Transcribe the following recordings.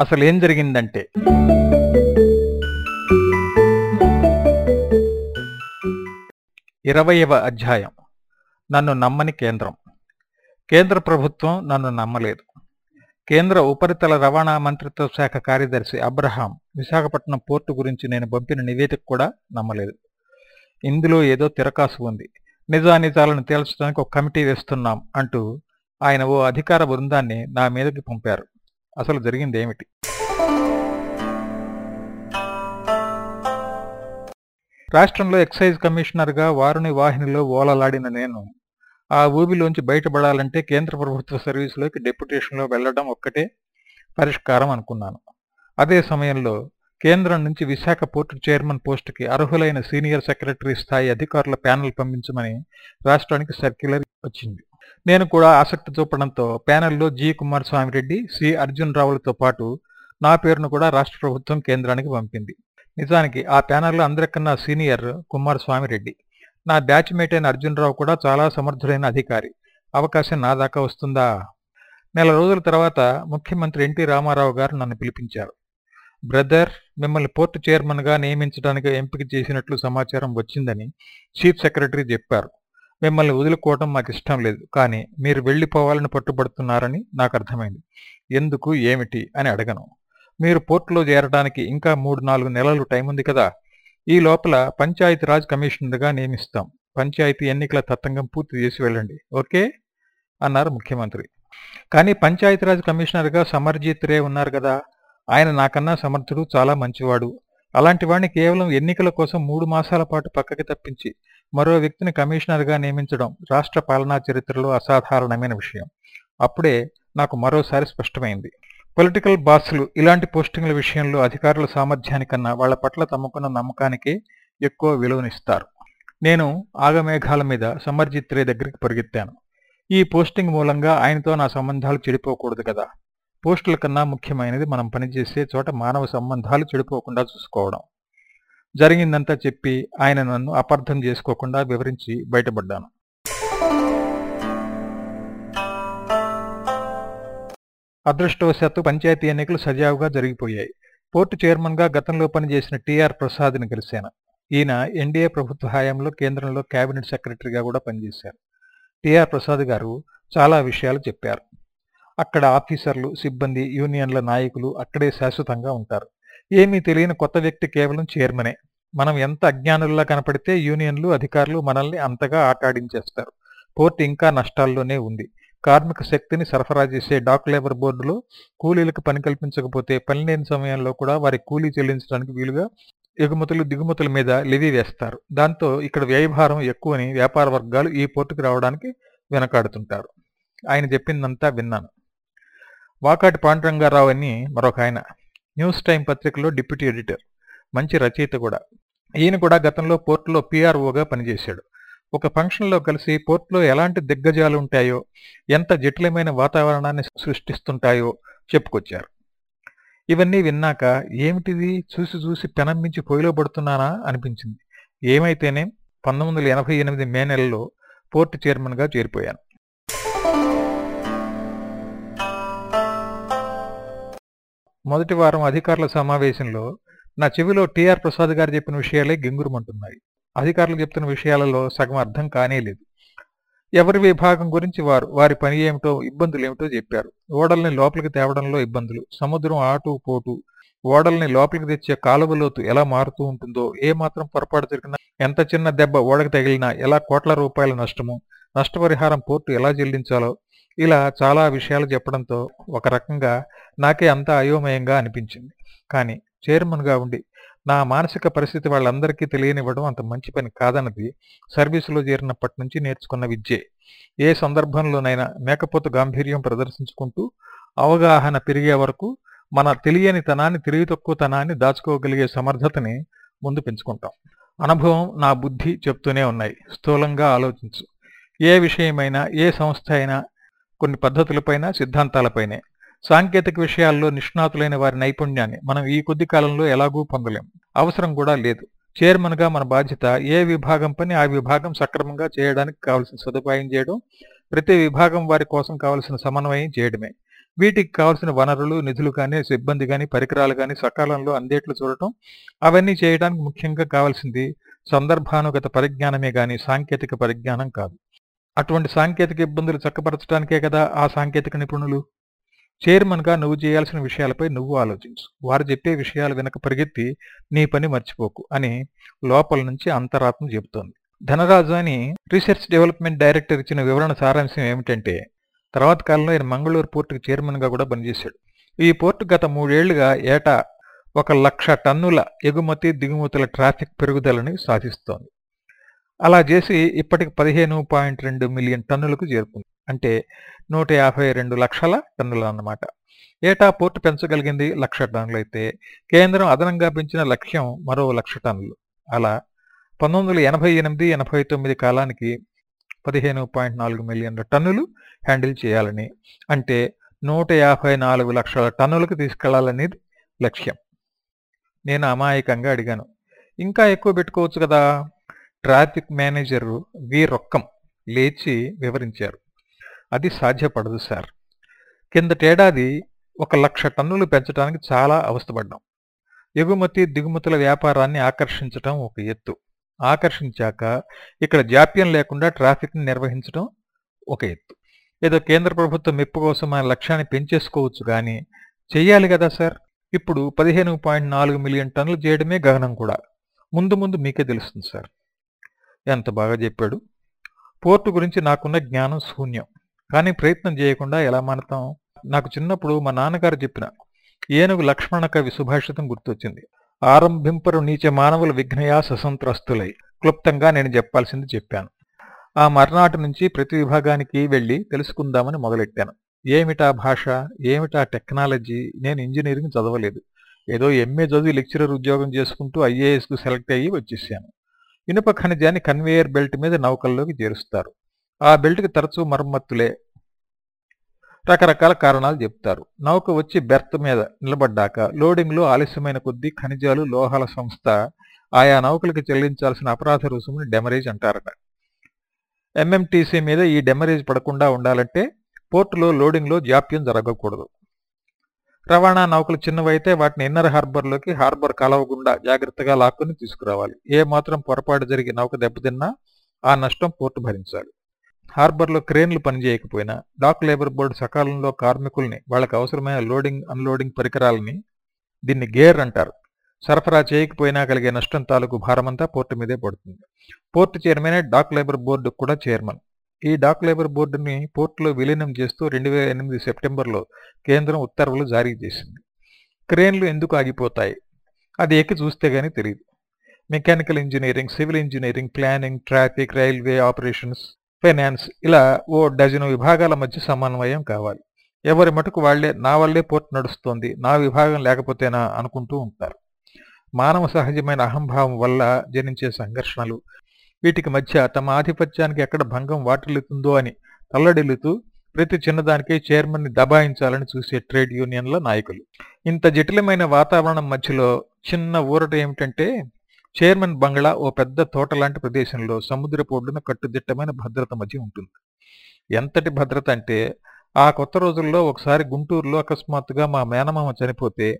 అసలు ఏం జరిగిందంటే ఇరవయవ అధ్యాయం. నన్ను నమ్మని కేంద్రం. కేంద్ర ప్రభుత్వం నన్ను నమ్మలేదు. కేంద్ర ఉపరితల రవాణా మంత్రిత్వ శాఖ కార్యదర్శి అబ్రహాం విశాఖపట్నం పోర్టు గురించి నేను పంపిన నివేదిక కూడా నమ్మలేదు. ఇందులో ఏదో తిరకాసు ఉంది. నిజానిజాలను తేల్చడానికి ఒక కమిటీ వేస్తున్నాం అంటూ ఆయన ఓ అధికార బృందాన్ని నా మీదకి పంపారు. అసలు జరిగింది ఏమిటి? రాష్ట్రంలో ఎక్సైజ్ కమిషనర్గా వారుని వాహినిలో ఓలలాడిన నేను ఆ ఊబిలోంచి బయటపడాలంటే కేంద్ర ప్రభుత్వ సర్వీసులోకి డెప్యుటేషన్లో వెళ్ళడం ఒక్కటే పరిష్కారం అనుకున్నాను. అదే సమయంలో కేంద్రం నుంచి విశాఖ పోర్టు చైర్మన్ పోస్టుకి అర్హులైన సీనియర్ సెక్రటరీ స్థాయి అధికారుల ప్యానెల్ పంపించమని రాష్ట్రానికి సర్క్యులర్ వచ్చింది. నేను కూడా ఆసక్తి చూపడంతో ప్యానెల్లో జి. కుమారస్వామి రెడ్డి సి. అర్జున్ రావులతో పాటు నా పేరును కూడా రాష్ట్ర ప్రభుత్వం కేంద్రానికి పంపింది. నిజానికి ఆ ప్యానెల్లో అందరికన్నా సీనియర్ కుమారస్వామి రెడ్డి నా బ్యాచ్మేట్ అయిన అర్జున్ రావు కూడా చాలా సమర్థుడైన అధికారి. అవకాశం నా దాకా వస్తుందా? నెల రోజుల తర్వాత ముఖ్యమంత్రి ఎన్టీ రామారావు గారు నన్ను పిలిపించారు. బ్రదర్ మిమ్మల్ని పోర్టు చైర్మన్గా నియమించడానికి ఎంపిక చేసినట్లు సమాచారం వచ్చిందని చీఫ్ సెక్రటరీ చెప్పారు. మిమ్మల్ని వదులుకోవడం మాకు ఇష్టం లేదు కానీ మీరు వెళ్ళిపోవాలని పట్టుబడుతున్నారని నాకు అర్థమైంది. ఎందుకు ఏమిటి అని అడగను. మీరు పోర్టులో చేరడానికి ఇంకా మూడు నాలుగు నెలలు టైం ఉంది కదా. ఈ లోపల పంచాయతీరాజ్ కమిషనర్గా నియమిస్తాం. పంచాయతీ ఎన్నికల తతంగం పూర్తి చేసి వెళ్ళండి ఓకే? అన్నారు ముఖ్యమంత్రి. కానీ పంచాయతీరాజ్ కమిషనర్గా సమర్జిత్ రే ఉన్నారు కదా. ఆయన నాకన్నా సమర్థుడు చాలా మంచివాడు. అలాంటి వాడిని కేవలం ఎన్నికల కోసం మూడు మాసాల పాటు పక్కకి తప్పించి మరో వ్యక్తిని కమిషనర్గా నియమించడం రాష్ట్ర పాలనా చరిత్రలో అసాధారణమైన విషయం. అప్పుడే నాకు మరోసారి స్పష్టమైంది. పొలిటికల్ బాస్లు ఇలాంటి పోస్టింగ్ల విషయంలో అధికారుల సామర్థ్యానికన్నా వాళ్ళ పట్ల తమకున్న నమ్మకానికే ఎక్కువ విలువనిస్తారు. నేను ఆగమేఘాల మీద సమర్జిత్ రే దగ్గరికి పరిగెత్తాను. ఈ పోస్టింగ్ మూలంగా ఆయనతో నా సంబంధాలు చెడిపోకూడదు కదా. పోస్టుల కన్నా ముఖ్యమైనది మనం పనిచేసే చోట మానవ సంబంధాలు చెడిపోకుండా చూసుకోవడం. జరిగిందంతా చెప్పి ఆయన నన్ను అపార్థం చేసుకోకుండా వివరించి బయటపడ్డాను. అదృష్టవశాత్తు పంచాయతీ ఎన్నికలు సజావుగా జరిగిపోయాయి. పోర్టు చైర్మన్గా గతంలో పనిచేసిన టీఆర్ ప్రసాద్ని కలిశాను. ఈయన ఎన్డీఏ ప్రభుత్వ హయాంలో కేంద్రంలో కేబినెట్ సెక్రటరీగా కూడా పనిచేశారు. టిఆర్ ప్రసాద్ గారు చాలా విషయాలు చెప్పారు. అక్కడ ఆఫీసర్లు సిబ్బంది యూనియన్ల నాయకులు అక్కడే శాశ్వతంగా ఉంటారు. ఏమీ తెలియని కొత్త వ్యక్తి కేవలం చైర్మనే. మనం ఎంత అజ్ఞానుల్లా కనపడితే యూనియన్లు అధికారులు మనల్ని అంతగా ఆటాడించేస్తారు. పోర్టు ఇంకా నష్టాల్లోనే ఉంది. కార్మిక శక్తిని సరఫరా చేసే డాక్ లేబర్ బోర్డులో కూలీలకు పని కల్పించకపోతే పని లేని సమయంలో కూడా వారి కూలీ చెల్లించడానికి వీలుగా ఎగుమతులు దిగుమతుల మీద లెవీ వేస్తారు. దాంతో ఇక్కడ వ్యయభారం ఎక్కువని వ్యాపార వర్గాలు ఈ పోర్టుకు రావడానికి వెనకాడుతుంటారు. ఆయన చెప్పిందంతా విన్నాను. వాకాటి పాండురంగారావు అని మరొక ఆయన న్యూస్ టైం పత్రికలో డిప్యూటీ ఎడిటర్. మంచి రచయిత కూడా. ఈయన కూడా గతంలో పోర్టులో పీఆర్ఓగా పనిచేశాడు. ఒక ఫంక్షన్లో కలిసి పోర్టులో ఎలాంటి దిగ్గజాలు ఉంటాయో ఎంత జటిలమైన వాతావరణాన్ని సృష్టిస్తుంటాయో చెప్పుకొచ్చారు. ఇవన్నీ విన్నాక ఏమిటిది? చూసి చూసి పెనంబించి పొయ్యిలో పడుతున్నానా అనిపించింది. ఏమైతేనే? పంతొమ్మిది వందల ఎనభై ఎనిమిది మే నెలలో పోర్టు చైర్మన్గా చేరిపోయాను. మొదటి వారం అధికారుల సమావేశంలో నా చెవిలో టిఆర్ ప్రసాద్ గారు చెప్పిన విషయాలే గింగురుమంటున్నాయి. అధికారులు చెప్తున్న విషయాలలో సగం అర్థం కానే లేదు ఎవరి విభాగం గురించి వారు వారి పని ఏమిటో ఇబ్బందులు ఏమిటో చెప్పారు. ఓడల్ని లోపలికి తేవడంలో ఇబ్బందులు. సముద్రం ఆటు పోటు ఓడల్ని లోపలికి తెచ్చే కాలువలోతు ఎలా మారుతూ ఉంటుందో ఏ మాత్రం పొరపాటు జరిగినా ఎంత చిన్న దెబ్బ ఓడకు తగిలినా ఎలా కోట్ల రూపాయల నష్టము నష్టపరిహారం పోర్టు ఎలా చెల్లించాలో ఇలా చాలా విషయాలు చెప్పడంతో ఒక రకంగా నాకే అంతా అయోమయంగా అనిపించింది. కానీ చైర్మన్గా ఉండి నా మానసిక పరిస్థితి వాళ్ళందరికీ తెలియనివ్వడం అంత మంచి పని కాదన్నది సర్వీసులో చేరినప్పటి నుంచి నేర్చుకున్న విద్యే. ఏ సందర్భంలోనైనా మేకపోతు గాంభీర్యం ప్రదర్శించుకుంటూ అవగాహన పెరిగే వరకు మన తెలియని తనాన్ని తెలివి తక్కువతనాన్ని దాచుకోగలిగే సమర్థతని ముందు పెంచుకుంటాం. అనుభవం నా బుద్ధి చెప్తూనే ఉన్నాయి. స్థూలంగా ఆలోచించు. ఏ విషయమైనా ఏ సంస్థ అయినా కొన్ని పద్ధతులపైన సిద్ధాంతాలపైనే. సాంకేతిక విషయాల్లో నిష్ణాతులైన వారి నైపుణ్యాన్ని మనం ఈ కొద్ది కాలంలో ఎలాగూ పొందలేం. అవసరం కూడా లేదు. చైర్మన్గా మన బాధ్యత ఏ విభాగం పని ఆ విభాగం సక్రమంగా చేయడానికి కావలసిన సదుపాయం చేయడం ప్రతి విభాగం వారి కోసం కావలసిన సమన్వయం చేయడమే. వీటికి కావాల్సిన వనరులు నిధులు కానీ సిబ్బంది కానీ పరికరాలు కానీ సకాలంలో అందేట్లు చూడటం అవన్నీ చేయడానికి ముఖ్యంగా కావాల్సింది సందర్భానుగత పరిజ్ఞానమే కానీ సాంకేతిక పరిజ్ఞానం కాదు. అటువంటి సాంకేతిక ఇబ్బందులు చక్కపరచడానికే కదా ఆ సాంకేతిక నిపుణులు? చైర్మన్గా నువ్వు చేయాల్సిన విషయాలపై నువ్వు ఆలోచించు. వారు చెప్పే విషయాలు వెనక పరిగెత్తి నీ పని మర్చిపోకు అని లోపల నుంచి అంతరాత్మ చెబుతోంది. ధనరాజు అని రీసెర్చ్ డెవలప్మెంట్ డైరెక్టర్ ఇచ్చిన వివరణ సారాంశం ఏమిటంటే తర్వాత కాలంలో ఆయన మంగళూరు పోర్టుకు చైర్మన్గా కూడా పనిచేశాడు. ఈ పోర్టు గత మూడేళ్ళుగా ఏటా ఒక లక్ష టన్నుల ఎగుమతి దిగుమతుల ట్రాఫిక్ పెరుగుదలని సాధిస్తోంది. అలా చేసి ఇప్పటికి పదిహేను పాయింట్ రెండు మిలియన్ టన్నులకు చేరుకుంది. అంటే నూట యాభై రెండు లక్షల టన్నులు అన్నమాట. ఏటా పోర్టు పెంచగలిగింది లక్ష టన్నులు అయితే కేంద్రం అదనంగా పెంచిన లక్ష్యం మరో లక్ష టన్నులు. అలా పంతొమ్మిది వందల ఎనభై ఎనిమిది ఎనభై తొమ్మిది కాలానికి పదిహేను పాయింట్ నాలుగు మిలియన్ల టన్నులు హ్యాండిల్ చేయాలని అంటే నూట యాభై నాలుగు లక్షల టన్నులకు తీసుకెళ్ళాలనేది లక్ష్యం. నేను అమాయకంగా అడిగాను. ఇంకా ఎక్కువ పెట్టుకోవచ్చు కదా? Traffic manager V. రొక్కం లేచి వివరించారు. అది సాధ్యపడదు సార్. కిందటేడాది ఒక లక్ష టన్నులు పెంచడానికి చాలా అవస్థపడ్డాం. ఎగుమతి దిగుమతుల వ్యాపారాన్ని ఆకర్షించటం ఒక ఎత్తు. ఆకర్షించాక ఇక్కడ జాప్యం లేకుండా ట్రాఫిక్ని నిర్వహించడం ఒక ఎత్తు. ఏదో కేంద్ర ప్రభుత్వం మెప్పు కోసం మన లక్ష్యాన్ని పెంచేసుకోవచ్చు కానీ చెయ్యాలి కదా సార్? ఇప్పుడు పదిహేను పాయింట్ నాలుగు మిలియన్ టన్నులు చేయడమే గగనం కూడా. ముందు ముందు మీకే తెలుస్తుంది సార్. ఎంత బాగా చెప్పాడు. పోర్టు గురించి నాకున్న జ్ఞానం శూన్యం. కానీ ప్రయత్నం చేయకుండా ఎలా మానతాం? నాకు చిన్నప్పుడు మా నాన్నగారు చెప్పిన ఏనుగు లక్ష్మణ కవి సుభాషితం గుర్తొచ్చింది. ఆరంభింపరు నీచ మానవుల విఘ్నయా ససంత్రస్తులై క్లుప్తంగా నేను చెప్పాల్సింది చెప్పాను. ఆ మర్నాటి నుంచి ప్రతి విభాగానికి వెళ్ళి తెలుసుకుందామని మొదలెట్టాను. ఏమిటా భాష? ఏమిటా టెక్నాలజీ? నేను ఇంజనీరింగ్ చదవలేదు. ఏదో ఎంఏ చదివి లెక్చరర్ ఉద్యోగం చేసుకుంటూ ఐఏఎస్కు సెలెక్ట్ అయ్యి వచ్చేసాను. ఇనుప ఖనిజాన్ని కన్వేయర్ బెల్ట్ మీద నౌకల్లోకి చేరుస్తారు. ఆ బెల్ట్కి తరచూ మరమ్మత్తులే రకరకాల కారణాలు చెప్తారు. నౌక వచ్చి బెర్త్ మీద నిలబడ్డాక లోడింగ్లో ఆలస్యమైన కొద్దీ ఖనిజాలు లోహాల సంస్థ ఆయా నౌకలకు చెల్లించాల్సిన అపరాధ రుసుముని డెమరేజ్ అంటారట. ఎంఎంటీసీ మీద ఈ డెమరేజ్ పడకుండా ఉండాలంటే పోర్టులో లోడింగ్లో జాప్యం జరగకూడదు. రవాణా నౌకలు చిన్నవైతే వాటిని ఇన్నర్ హార్బర్లోకి హార్బర్ కాలవ గుండా జాగ్రత్తగా లాక్కుని తీసుకురావాలి. ఏ మాత్రం పొరపాటు జరిగి నౌక దెబ్బతిన్నా ఆ నష్టం పోర్టు భరించాలి. హార్బర్లో క్రేన్లు పనిచేయకపోయినా డాక్ లేబర్ బోర్డు సకాలంలో కార్మికుల్ని వాళ్ళకి అవసరమైన లోడింగ్ అన్లోడింగ్ పరికరాలని దీన్ని గేర్ అంటారు. సరఫరా చేయకపోయినా కలిగే నష్టం తాలూకు భారమంతా పోర్టు మీదే పడుతుంది. పోర్టు చైర్మనే డాక్ లేబర్ బోర్డు కూడా చైర్మన్. ఈ డాక్ లేబర్ బోర్డుని పోర్టులో విలీనం చేస్తూ రెండు వేల ఎనిమిది సెప్టెంబర్లో కేంద్రం ఉత్తర్వులు జారీ చేసింది. క్రేన్లు ఎందుకు ఆగిపోతాయి? అది ఎక్కి చూస్తే గానీ తెలియదు mechanical engineering civil engineering planning traffic railway operations finance ఇలా ఓ డజను విభాగాల మధ్య సమన్వయం కావాలి. ఎవరి మటుకు వాళ్ళే నా వల్లే పోర్ట్ నడుస్తోంది నా విభాగం లేకపోతేనా అనుకుంటూ ఉంటారు. మానవ సహజమైన అహంభావం వల్ల జనించే సంఘర్షణలు వీటికి మధ్య తమ ఆధిపత్యానికి ఎక్కడ భంగం వాటిల్లుతుందో అని తల్లడిల్లుతూ ప్రతి చిన్నదానికే చైర్మన్ని దబాయించాలని చూసే ట్రేడ్ యూనియన్ల నాయకులు. ఇంత జటిలమైన వాతావరణం మధ్యలో చిన్న ఊరట ఏమిటంటే చైర్మన్ బంగ్లా ఓ పెద్ద తోట లాంటి ప్రదేశంలో సముద్రపు ఒడ్డున కట్టుదిట్టమైన భద్రత మధ్య ఉంటుంది. ఎంతటి భద్రత అంటే ఆ కొత్త రోజుల్లో ఒకసారి గుంటూరులో అకస్మాత్తుగా మా మేనమామ చనిపోతే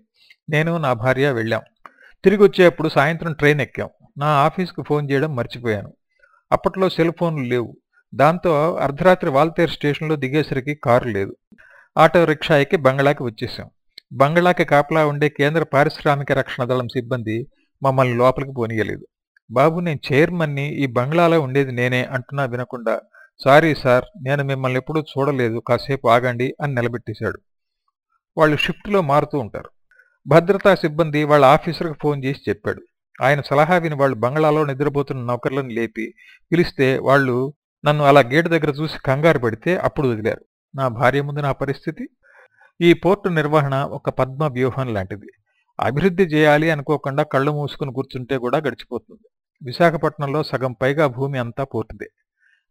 నేను నా భార్య వెళ్ళాం. తిరిగి వచ్చేప్పుడు సాయంత్రం ట్రైన్ ఎక్కాం. నా ఆఫీస్కు ఫోన్ చేయడం మర్చిపోయాను. అప్పట్లో సెల్ ఫోన్లు లేవు. దాంతో అర్ధరాత్రి వాల్తేర్ స్టేషన్లో దిగేసరికి కారు లేదు. ఆటో రిక్షా ఎక్కి బంగ్లాకి వచ్చేసాం. బంగ్లాకి కాపలా ఉండే కేంద్ర పారిశ్రామిక రక్షణ దళం సిబ్బంది మమ్మల్ని లోపలికి పోనీయలేదు. బాబు నేను చైర్మన్ని ఈ బంగ్లాలో ఉండేది నేనే అంటున్నా వినకుండా సారీ సార్ నేను మిమ్మల్ని ఎప్పుడూ చూడలేదు కాసేపు ఆగండి అని నిలబెట్టేశాడు. వాళ్ళు షిఫ్ట్లో మారుతూ ఉంటారు. భద్రతా సిబ్బంది వాళ్ళ ఆఫీసర్కి ఫోన్ చేసి చెప్పాడు. ఆయన సలహా విని వాళ్ళు బంగ్లాలో నిద్రపోతున్న నౌకర్లను లేపి పిలిస్తే వాళ్ళు నన్ను అలా గేటు దగ్గర చూసి కంగారు పెడితే అప్పుడు వదిలారు. నా భార్య ముందు నా పరిస్థితి? ఈ పోర్టు నిర్వహణ ఒక పద్మ వ్యూహం లాంటిది. అభివృద్ధి చేయాలి అనుకోకుండా కళ్ళు మూసుకుని కూర్చుంటే కూడా గడిచిపోతుంది. విశాఖపట్నంలో సగం పైగా భూమి అంతా పోర్టుదే.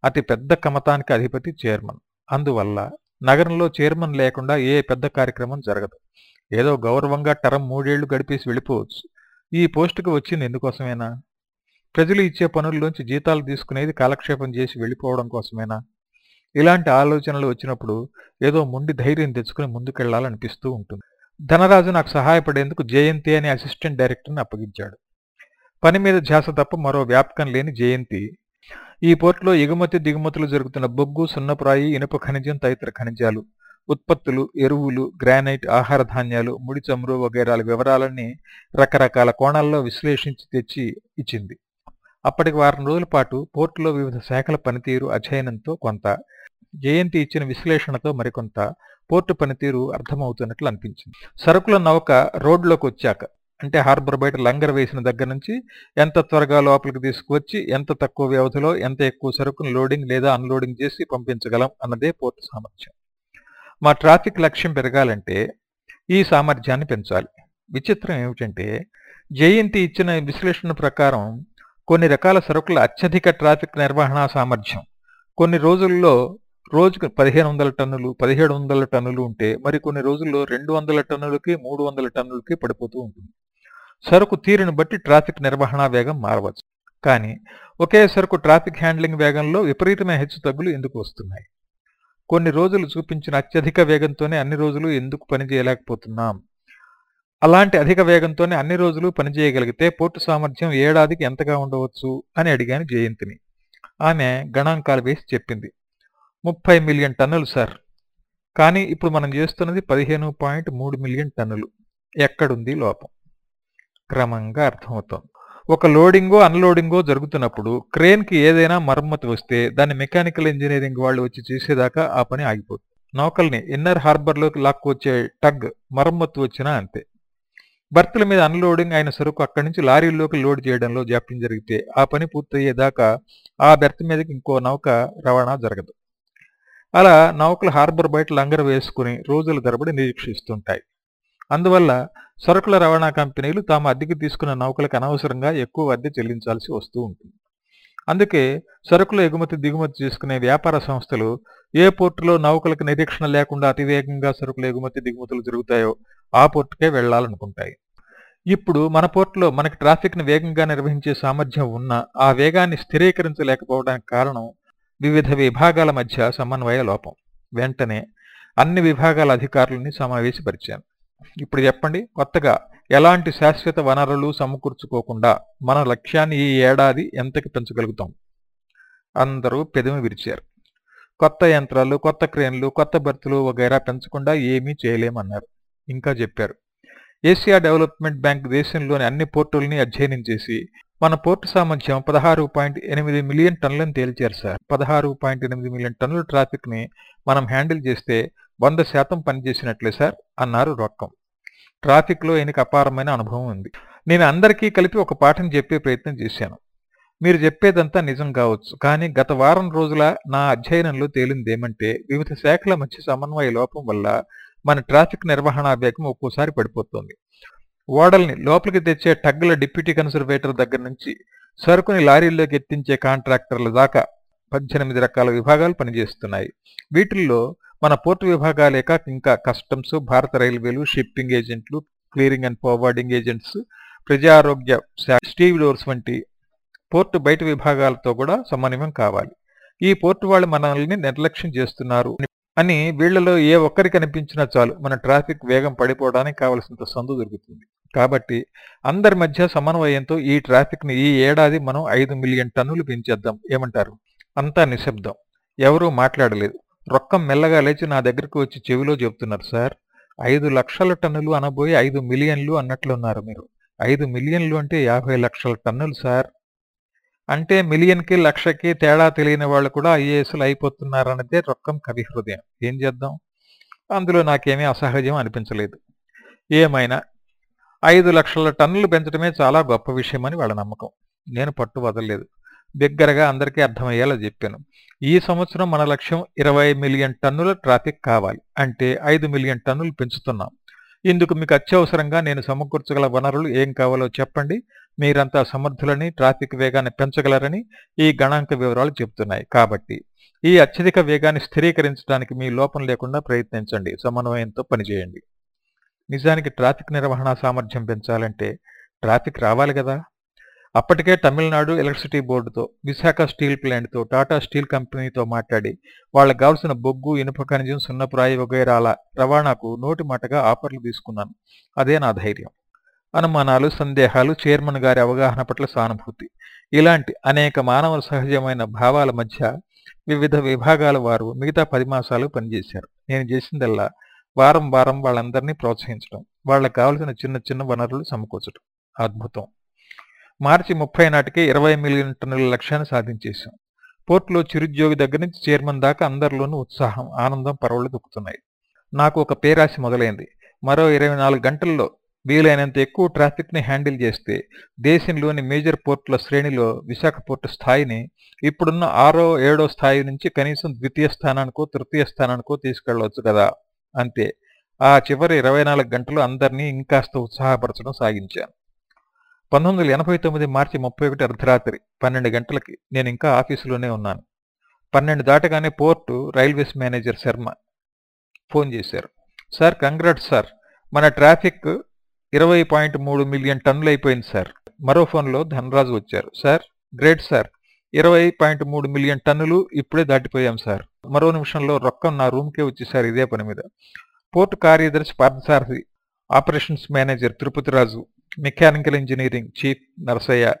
అతి పెద్ద కమతానికి అధిపతి చైర్మన్. అందువల్ల నగరంలో చైర్మన్ లేకుండా ఏ పెద్ద కార్యక్రమం జరగదు. ఏదో గౌరవంగా టరం మూడేళ్ళు గడిపేసి వెళ్ళిపోవచ్చు. ఈ పోస్టుకు వచ్చింది ఎందుకోసమేనా? ప్రజలు ఇచ్చే పనుల్లోంచి జీతాలు తీసుకునేది కాలక్షేపం చేసి వెళ్ళిపోవడం కోసమేనా? ఇలాంటి ఆలోచనలు వచ్చినప్పుడు ఏదో మొండి ధైర్యం తెచ్చుకుని ముందుకెళ్ళాలనిపిస్తూ ఉంటుంది. ధనరాజు నాకు సహాయపడేందుకు జయంతి అనే అసిస్టెంట్ డైరెక్టర్ని అప్పగించాడు. పని మీద ధ్యాస తప్ప మరో వ్యాపకం లేని జయంతి. ఈ పోర్టులో ఎగుమతి దిగుమతులు జరుగుతున్న బొగ్గు సున్నప్రాయి ఇనుప ఖనిజం తదితర ఖనిజాలు. ఉత్పత్తులు ఎరువులు గ్రానైట్ ఆహార ధాన్యాలు ముడి చమురు వగైరాల వివరాలన్నీ రకరకాల కోణాల్లో విశ్లేషించి తెచ్చి ఇచ్చింది. అప్పటికి వారం రోజుల పాటు పోర్టులో వివిధ శాఖల పనితీరు అధ్యయనంతో కొంత జయంతి ఇచ్చిన విశ్లేషణతో మరికొంత పోర్టు పనితీరు అర్థమవుతున్నట్లు అనిపించింది. సరుకుల నౌక రోడ్లోకి వచ్చాక అంటే హార్బర్ బయట లంగర్ వేసిన దగ్గర నుంచి ఎంత త్వరగా లోపలికి తీసుకువచ్చి ఎంత తక్కువ వ్యవధిలో ఎంత ఎక్కువ సరుకును లోడింగ్ లేదా అన్లోడింగ్ చేసి పంపించగలం అన్నదే పోర్టు సామర్థ్యం. మా ట్రాఫిక్ లక్ష్యం పెరగాలంటే ఈ సామర్థ్యాన్ని పెంచాలి. విచిత్రం ఏమిటంటే జయంతి ఇచ్చిన విశ్లేషణ ప్రకారం కొన్ని రకాల సరుకుల అత్యధిక ట్రాఫిక్ నిర్వహణ సామర్థ్యం. కొన్ని రోజుల్లో రోజుకు పదిహేను వందల టన్నులు పదిహేడు వందల టన్నులు ఉంటే మరి కొన్ని రోజుల్లో రెండు వందల టన్నులకి మూడు వందల టన్నులకి పడిపోతూ ఉంటుంది. సరుకు తీరును బట్టి ట్రాఫిక్ నిర్వహణ వేగం మారవచ్చు. కానీ ఒకే సరుకు ట్రాఫిక్ హ్యాండ్లింగ్ వేగంలో విపరీతమైన హెచ్చుతగ్గులు ఎందుకు వస్తున్నాయి? కొన్ని రోజులు చూపించిన అత్యధిక వేగంతోనే అన్ని రోజులు ఎందుకు పనిచేయలేకపోతున్నాం అలాంటి అధిక వేగంతోనే అన్ని రోజులు పనిచేయగలిగితే పోర్టు సామర్థ్యం ఏడాదికి ఎంతగా ఉండవచ్చు? అని అడిగాను జయంతిని. ఆమె గణాంకాలు వేసి చెప్పింది. ముప్పై మిలియన్ టన్నులు సార్. కానీ ఇప్పుడు మనం చేస్తున్నది పదిహేను పాయింట్ మూడు మిలియన్ టన్నులు. ఎక్కడుంది లోపం? క్రమంగా అర్థమవుతోంది. ఒక లోడింగో అన్లోడింగో జరుగుతున్నప్పుడు క్రేన్కి ఏదైనా మరమ్మతు వస్తే దాన్ని మెకానికల్ ఇంజనీరింగ్ వాళ్ళు వచ్చి చేసేదాకా ఆ పని ఆగిపోతుంది నౌకల్ని ఇన్నర్ హార్బర్లోకి లాక్కొచ్చే టగ్ మరమ్మత్తు వచ్చినా అంతే. బర్త్ల మీద అన్లోడింగ్ అయిన సరుకు అక్కడి నుంచి లారీల్లోకి లోడ్ చేయడంలో జాప్యం జరిగితే ఆ పని పూర్తయ్యేదాకా ఆ బెర్త్ మీదకి ఇంకో నౌక రవాణా జరగదు. అలా నౌకలు హార్బర్ బయట లంగర వేసుకుని రోజుల తరబడి నిరీక్షిస్తుంటాయి. అందువల్ల సరుకుల రవాణా కంపెనీలు తాము అద్దెకి తీసుకున్న నౌకలకు అనవసరంగా ఎక్కువ అద్దె చెల్లించాల్సి వస్తూ ఉంటుంది. అందుకే సరుకుల ఎగుమతి దిగుమతి చేసుకునే వ్యాపార సంస్థలు ఏ పోర్టులో నౌకలకు నిరీక్షణ లేకుండా అతివేగంగా సరుకుల ఎగుమతి దిగుమతులు జరుగుతాయో ఆ పోర్టుకే వెళ్ళాలనుకుంటాయి ఇప్పుడు మన పోర్టులో మనకి ట్రాఫిక్ను వేగంగా నిర్వహించే సామర్థ్యం ఉన్న ఆ వేగాన్ని స్థిరీకరించలేకపోవడానికి కారణం వివిధ విభాగాల మధ్య సమన్వయ లోపం. వెంటనే అన్ని విభాగాల అధికారులని సమావేశపరిచాను. ఇప్పుడు చెప్పండి కొత్తగా ఎలాంటి శాశ్వత వనరులు సమకూర్చుకోకుండా మన లక్ష్యాన్ని ఈ ఏడాది ఎంతకి పెంచగలుగుతాం? అందరూ పెదవి విరిచారు. కొత్త యంత్రాలు కొత్త క్రేన్లు కొత్త బర్తులు వగైరా పెంచకుండా ఏమీ చేయలేమన్నారు. ఇంకా చెప్పారు. ఏషియా డెవలప్మెంట్ బ్యాంక్ దేశంలోని అన్ని పోర్టుల్ని అధ్యయనం చేసి మన పోర్టు సామర్థ్యం పదహారు పాయింట్ ఎనిమిది మిలియన్ టన్నులను తేల్చారు సార్. పదహారు పాయింట్ ఎనిమిది మిలియన్ టన్నుల ట్రాఫిక్ని మనం హ్యాండిల్ చేస్తే వంద శాతం పనిచేసినట్లే సార్ అన్నారు రొక్కం ట్రాఫిక్లో లో అపారమైన అనుభవం ఉంది. నేను అందరికీ కలిపి ఒక పాఠం చెప్పే ప్రయత్నం చేశాను. మీరు చెప్పేదంతా నిజం కావచ్చు కానీ గత వారం రోజుల నా అధ్యయనంలో తేలిందేమంటే వివిధ శాఖల మధ్య సమన్వయ లోపం వల్ల మన ట్రాఫిక్ నిర్వహణ వేగం ఒక్కోసారి పడిపోతుంది. ఓడల్ని లోపలికి తెచ్చే టగ్గుల డిప్యూటీ కన్సర్వేటర్ దగ్గర నుంచి సరుకుని లారీల్లోకి ఎత్తించే కాంట్రాక్టర్ల దాకా పద్దెనిమిది రకాల విభాగాలు పనిచేస్తున్నాయి. వీటిల్లో మన పోర్టు విభాగాలేక ఇంకా కస్టమ్స్ భారత రైల్వేలు షిప్పింగ్ ఏజెంట్లు క్లియరింగ్ అండ్ ఫార్వర్డింగ్ ఏజెంట్స్ ప్రజారోగ్య స్టీవ్ డోర్స్ వంటి పోర్టు బయట విభాగాలతో కూడా సమన్వయం కావాలి. ఈ పోర్టు వాళ్ళు మనల్ని నిర్లక్ష్యం చేస్తున్నారు అని వీళ్ళలో ఏ ఒక్కరికి అనిపించినా చాలు మన ట్రాఫిక్ వేగం పడిపోవడానికి కావలసినంత సందు దొరుకుతుంది. కాబట్టి అందరి మధ్య సమన్వయంతో ఈ ట్రాఫిక్ని ఈ ఏడాది మనం ఐదు మిలియన్ టన్నులు పెంచేద్దాం. ఏమంటారు? అంతా నిశ్శబ్దం. ఎవరూ మాట్లాడలేదు. రొక్కం మెల్లగా లేచి నా దగ్గరకు వచ్చి చెవిలో చెబుతున్నారు సార్ ఐదు లక్షల టన్నులు అనబోయి ఐదు మిలియన్లు అన్నట్లున్నారు మీరు. ఐదు మిలియన్లు అంటే యాభై లక్షల టన్నులు సార్. అంటే మిలియన్కి లక్షకి తేడా తెలియని వాళ్ళు కూడా ఐఏఎస్లు అయిపోతున్నారన్నదే రొక్కం కవి హృదయం. ఏం చేద్దాం? అందులో నాకేమీ అసహజం అనిపించలేదు. ఏమైనా? ఐదు లక్షల టన్నులు పెంచడమే చాలా గొప్ప విషయమని వాళ్ళ నమ్మకం. నేను పట్టు వదలలేదు. దగ్గరగా అందరికీ అర్థమయ్యేలా చెప్పాను. ఈ సంవత్సరం మన లక్ష్యం ఇరవై మిలియన్ టన్నుల ట్రాఫిక్ కావాలి. అంటే ఐదు మిలియన్ టన్నులు పెంచుతున్నాం. ఇందుకు మీకు అత్యవసరంగా నేను సమకూర్చగల వనరులు ఏం కావాలో చెప్పండి. మీరంతా సమర్థులని ట్రాఫిక్ వేగాన్ని పెంచగలరని ఈ గణాంక వివరాలు చెబుతున్నాయి. కాబట్టి ఈ అత్యధిక వేగాన్ని స్థిరీకరించడానికి మీ లోపం లేకుండా ప్రయత్నించండి. సమన్వయంతో పనిచేయండి. నిజానికి ట్రాఫిక్ నిర్వహణ సామర్థ్యం పెంచాలంటే ట్రాఫిక్ రావాలి కదా. అప్పటికే తమిళనాడు ఎలక్ట్రిసిటీ బోర్డుతో విశాఖ స్టీల్ ప్లాంట్తో టాటా స్టీల్ కంపెనీతో మాట్లాడి వాళ్ళకు కావలసిన బొగ్గు ఇనుప ఖనిజం సున్నప్రాయి వగైరాల రవాణాకు నోటి మాటగా ఆఫర్లు తీసుకున్నాను. అదే నా ధైర్యం. అనుమానాలు సందేహాలు చైర్మన్ గారి అవగాహన పట్ల సానుభూతి. ఇలాంటి అనేక మానవ సహజమైన భావాల మధ్య వివిధ విభాగాల వారు మిగతా పది మాసాలు పనిచేశారు. నేను చేసిందల్లా వారం వారం వాళ్ళందరినీ ప్రోత్సహించడం వాళ్ళకు కావలసిన చిన్న చిన్న వనరులు సమకూర్చడం. అద్భుతం. మార్చి ముప్పై నాటికే ఇరవై మిలియన్ టన్నుల లక్ష్యాన్ని సాధించేశాం. పోర్టులో చిరుద్యోగి దగ్గర నుంచి చైర్మన్ దాకా అందరిలోనూ ఉత్సాహం ఆనందం పరవళ్ళు దొక్కుతున్నాయి. నాకు ఒక పేరాశి మొదలైంది. మరో ఇరవై నాలుగు గంటల్లో వీలైనంత ఎక్కువ ట్రాఫిక్ని హ్యాండిల్ చేస్తే దేశంలోని మేజర్ పోర్టుల శ్రేణిలో విశాఖ పోర్టు స్థాయిని ఇప్పుడున్న ఆరో ఏడో స్థాయి నుంచి కనీసం ద్వితీయ స్థానానికో తృతీయ స్థానానికో తీసుకెళ్ళవచ్చు కదా? అంతే. ఆ చివరి ఇరవై నాలుగు గంటలు అందరినీ ఇంకాస్త ఉత్సాహపరచడం సాగించాను. పంతొమ్మిది వందల ఎనభై తొమ్మిది మార్చి ముప్పై ఒకటి అర్ధరాత్రి పన్నెండు గంటలకి నేను ఇంకా ఆఫీసులోనే ఉన్నాను. పన్నెండు దాటగానే port railways manager Sharma phone చేశారు. Sir congrats sir. మన ట్రాఫిక్ ఇరవై పాయింట్ మూడు మిలియన్ టన్నులు అయిపోయింది సార్. మరో ఫోన్లో ధనరాజు వచ్చారు. Sir great sir. ఇరవై పాయింట్ మూడు మిలియన్ టన్నులు ఇప్పుడే దాటిపోయాం సార్. మరో నిమిషంలో రొక్కం నా రూమ్కే వచ్చేసారు ఇదే పని మీద. పోర్టు కార్యదర్శి Parthasarathi operations manager Tirupathiraju mechanical engineering chief Narasayya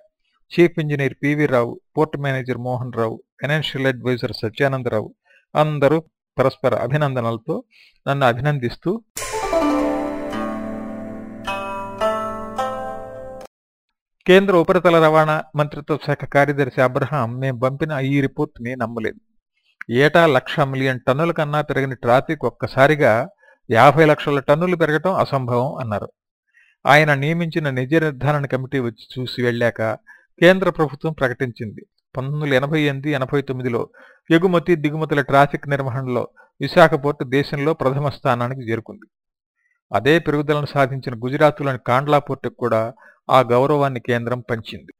chief engineer PV Rao port manager Mohan Rao financial advisor Satyanandarao అందరూ పరస్పర అభినందనలతో నన్ను అభినందిస్తూ కేంద్ర ఉపరితల రవాణా మంత్రిత్వ శాఖ కార్యదర్శి అబ్రహాం మేము పంపిన ఈ రిపోర్ట్ని నమ్మలేదు. ఏటా లక్ష మిలియన్ టన్నుల కన్నా పెరిగిన ట్రాఫిక్ ఒక్కసారిగా యాభై లక్షల టన్నులు పెరగటం అసంభవం అన్నారు. ఆయన నియమించిన నిజ నిర్ధారణ కమిటీ వచ్చి చూసి వెళ్ళాక కేంద్ర ప్రభుత్వం ప్రకటించింది. పంతొమ్మిది వందల ఎనభై ఎనిమిది ఎనభై తొమ్మిదిలో ఎగుమతి దిగుమతుల ట్రాఫిక్ నిర్వహణలో విశాఖ పోర్టు దేశంలో ప్రథమ స్థానానికి చేరుకుంది. అదే పెరుగుదలను సాధించిన గుజరాత్లోని కాండ్లా పోర్టుకు కూడా ఆ గౌరవాన్ని కేంద్రం పంచింది.